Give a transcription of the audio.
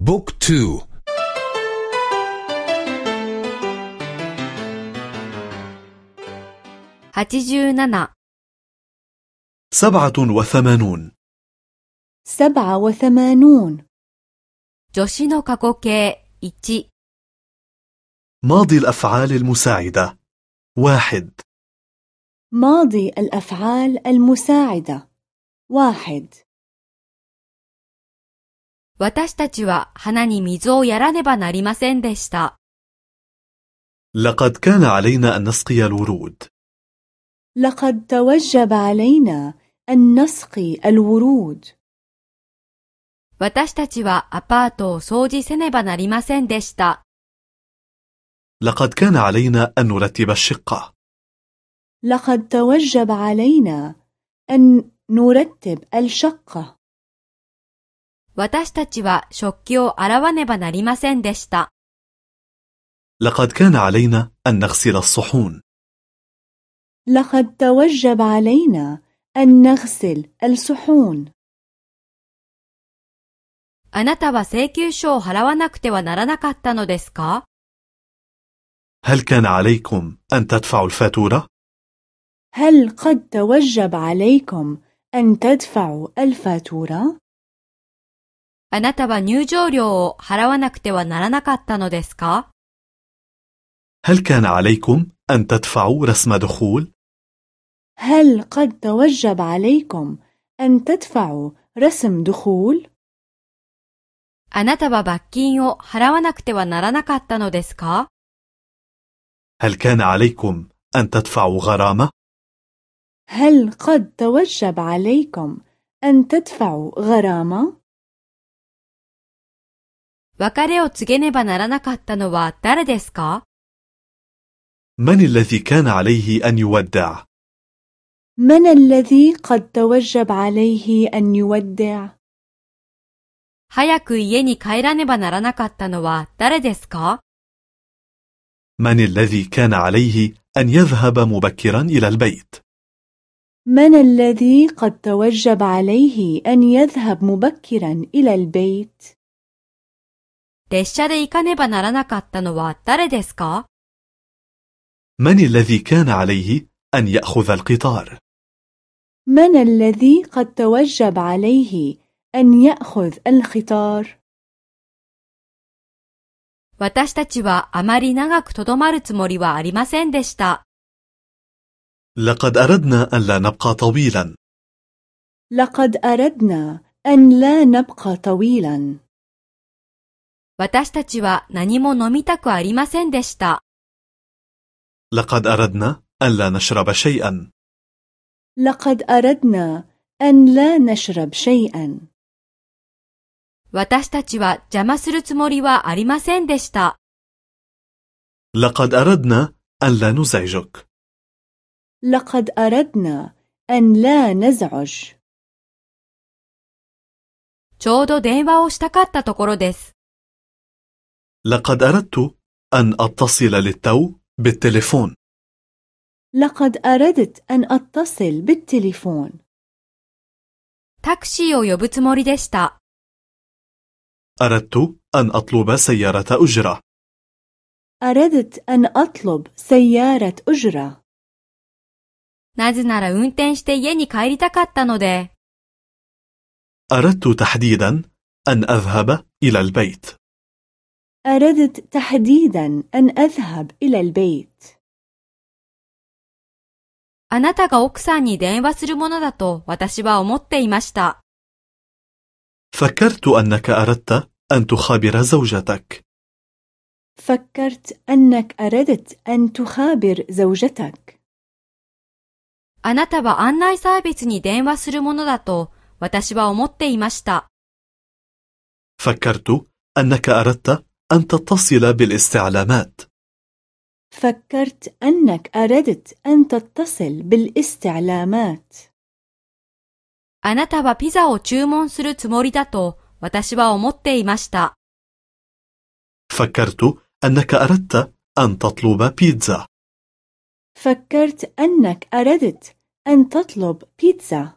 بوك تو. هاتيجونانا سبعة وثمانون. سبعة وثمانون. ماضي الأفعال المساعدة. واحد. ماضي الأفعال المساعدة. واحد. 私たちは花に水をやらねばなりませんでした。 لقد كان علينا أن نسقي الورود لقد توجب علينا أن نسقي الورود 私たちはアパートを掃除せねばなりませんでした。 لقد كان علينا أن نرتب الشقة لقد توجب علينا أن نرتب الشقة 私たちは食器を洗わねばなりませんでした。 لقد كان علينا أن نغسل الصحون لقد توجب علينا أن نغسل الصحون あなたは請求書を払わなくてはならなかったのですか هل كان عليكم أن تدفعوا الفاتورة؟ هل قد توجب عليكم أن تدفعوا الفاتورة؟ あなたは入場料を払わなくてはならなかったのですか هل كان عليكم أن تدفعوا رسم دخول؟ هل قد توجب عليكم أن تدفعوا رسم دخول؟ あなたは罰金を払わなくてはならなかったのですか هل كان عليكم أن تدفعوا غرامة؟ هل قد توجب عليكم أن تدفعوا غرامة؟ 別れを告げねばならなかったのは誰ですか من الذي كان عليه أن يودع؟ من الذي قد توجب عليه أن يودع؟ 早く家に帰らねばならなかったのは誰ですか من الذي كان عليه أن يذهب مبكرا إلى البيت؟ من الذي قد توجب عليه أن يذهب مبكرا إلى البيت؟ 列車で行かねばならなかったのは誰ですか من الذي كان عليه أن يأخذ القطار؟ من الذي قد توجب عليه أن يأخذ القطار؟ 私たちはあまり長くとどまるつもりはありませんでした。 لقد أردنا أن لا نبقى طويلا لقد أردنا أن لا نبقى طويلا 私たちは何も飲みたくありませんでした。 لقد أردنا أن لا نشرب شيئا لقد أردنا أن لا نشرب شيئا 私たちは邪魔するつもりはありませんでした。 لقد أردنا أن لا نزعجك لقد أردنا أن لا نزعج ちょうど電話をしたかったところです。 لقد أردت أن أتصل للتو بالتليفون لقد أردت أن أتصل بالتليفون タクシーを呼ぶつもりでした。 أردت أن أطلب سيارة أجرة أردت أن أطلب سيارة أجرة なぜなら運転して家に帰りたかったので、 أردت تحديدا أن أذهب إلى البيت أردت تحديدا أن أذهب إلى البيت あなたが奥さんに電話するものだと私は思っていました。 فكرت أنك أردت أن تخابر زوجتك فكرت أنك أردت أن تخابر زوجتك あなたは案内サービスに電話するものだと私は思っていました。 فكرت أنك أردت أن تتصل بالاستعلامات فكرت أنك أردت أن تتصل بالاستعلامات あなたはピザを注文するつもりだと私は思っていました。 فكرت أنك أردت أن تطلب بيتزا فكرت أنك أردت أن تطلب بيتزا